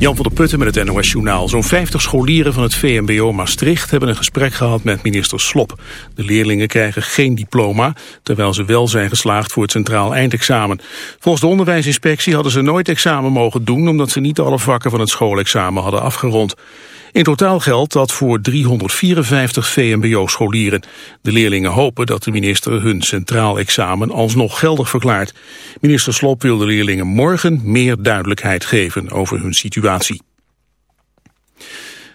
Jan van der Putten met het NOS Journaal. Zo'n 50 scholieren van het VMBO Maastricht hebben een gesprek gehad met minister Slop. De leerlingen krijgen geen diploma, terwijl ze wel zijn geslaagd voor het centraal eindexamen. Volgens de onderwijsinspectie hadden ze nooit examen mogen doen... omdat ze niet alle vakken van het schoolexamen hadden afgerond. In totaal geldt dat voor 354 VMBO-scholieren. De leerlingen hopen dat de minister hun centraal examen alsnog geldig verklaart. Minister Slop wil de leerlingen morgen meer duidelijkheid geven over hun situatie.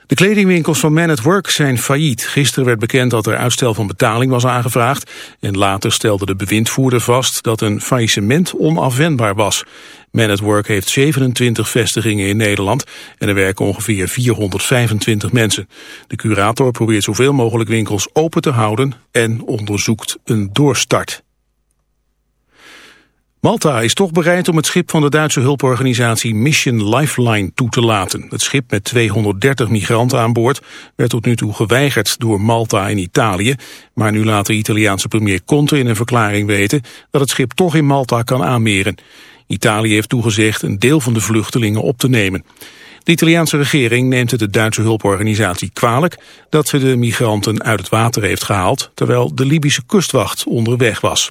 De kledingwinkels van Man at Work zijn failliet. Gisteren werd bekend dat er uitstel van betaling was aangevraagd. En later stelde de bewindvoerder vast dat een faillissement onafwendbaar was. Man at Work heeft 27 vestigingen in Nederland en er werken ongeveer 425 mensen. De curator probeert zoveel mogelijk winkels open te houden en onderzoekt een doorstart. Malta is toch bereid om het schip van de Duitse hulporganisatie Mission Lifeline toe te laten. Het schip met 230 migranten aan boord werd tot nu toe geweigerd door Malta en Italië. Maar nu laat de Italiaanse premier Conte in een verklaring weten dat het schip toch in Malta kan aanmeren. Italië heeft toegezegd een deel van de vluchtelingen op te nemen. De Italiaanse regering neemt het de Duitse hulporganisatie kwalijk dat ze de migranten uit het water heeft gehaald, terwijl de Libische kustwacht onderweg was.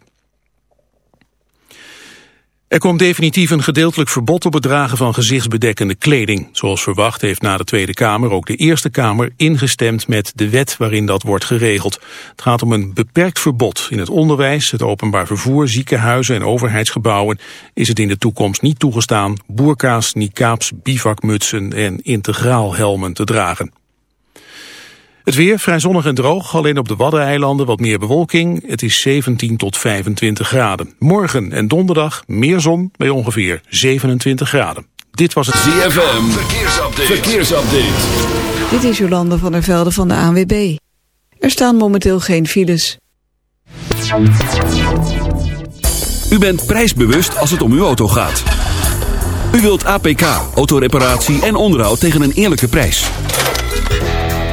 Er komt definitief een gedeeltelijk verbod op het dragen van gezichtsbedekkende kleding. Zoals verwacht heeft na de Tweede Kamer ook de Eerste Kamer ingestemd met de wet waarin dat wordt geregeld. Het gaat om een beperkt verbod. In het onderwijs, het openbaar vervoer, ziekenhuizen en overheidsgebouwen is het in de toekomst niet toegestaan boerka's, niqabs, bivakmutsen en integraalhelmen te dragen. Het weer vrij zonnig en droog, alleen op de Waddeneilanden wat meer bewolking. Het is 17 tot 25 graden. Morgen en donderdag meer zon bij ongeveer 27 graden. Dit was het ZFM, verkeersupdate. verkeersupdate. Dit is Jolande van der Velde van de ANWB. Er staan momenteel geen files. U bent prijsbewust als het om uw auto gaat. U wilt APK, autoreparatie en onderhoud tegen een eerlijke prijs.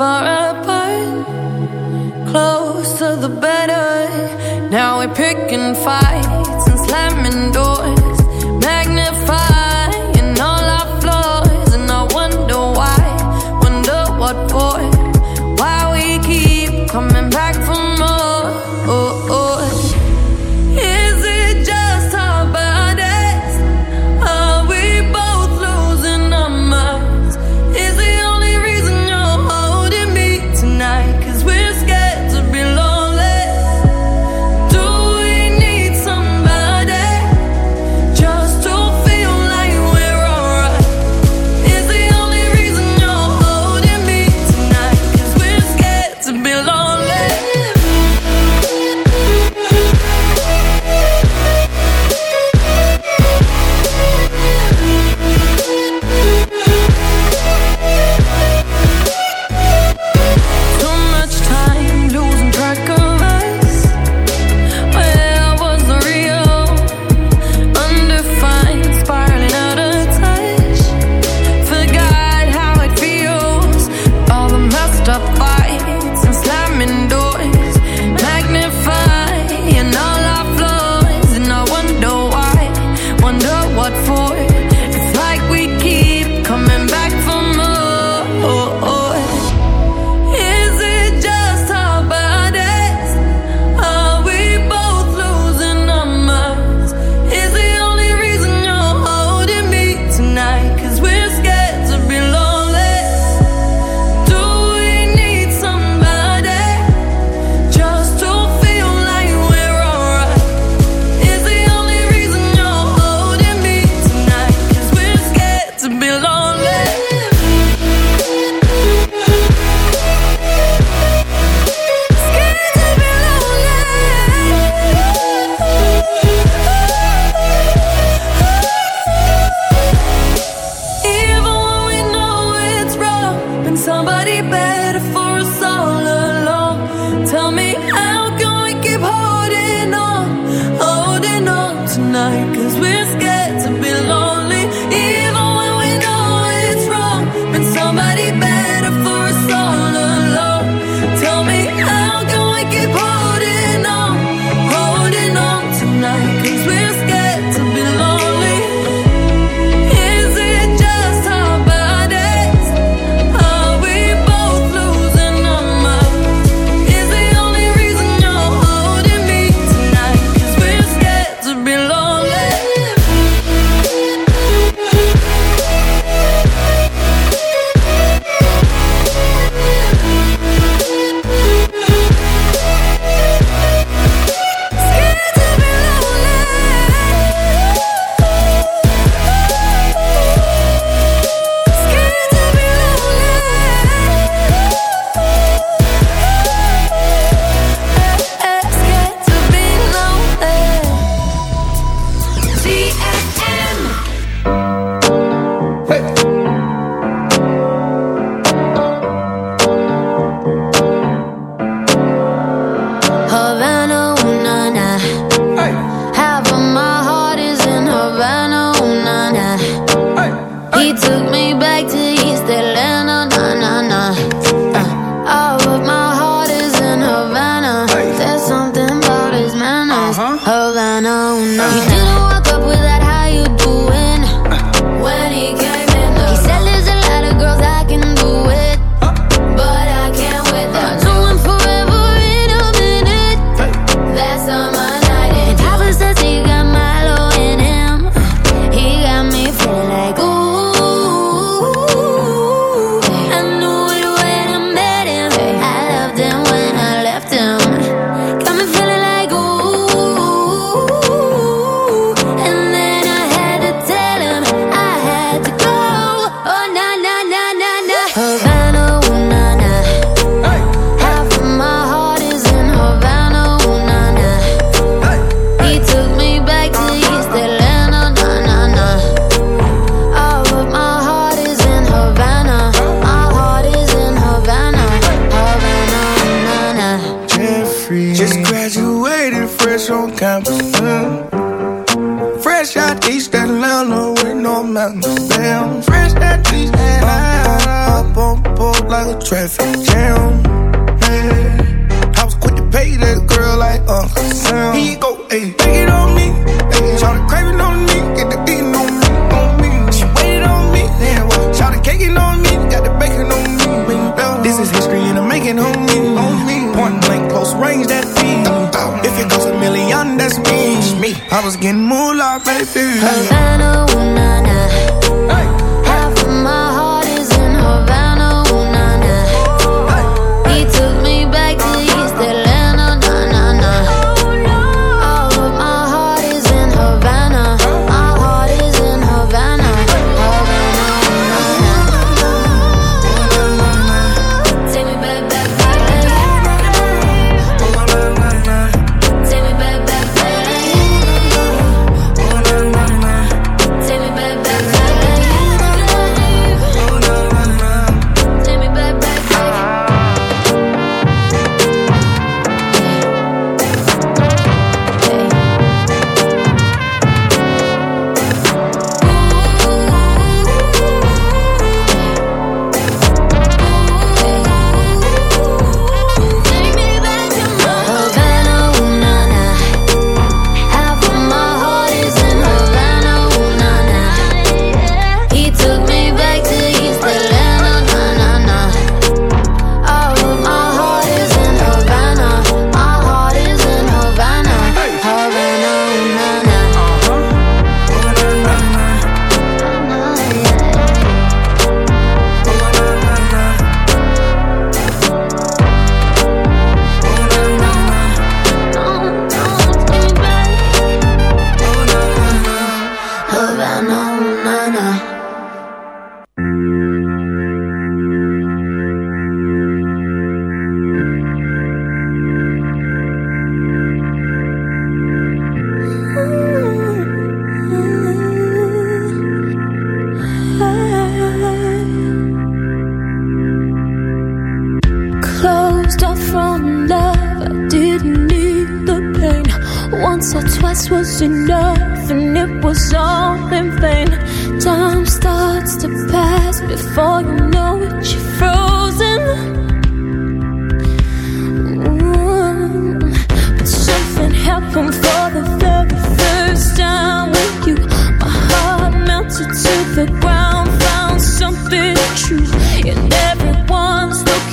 far away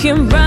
can run.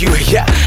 you. Yeah,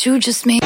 you just made.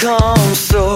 come so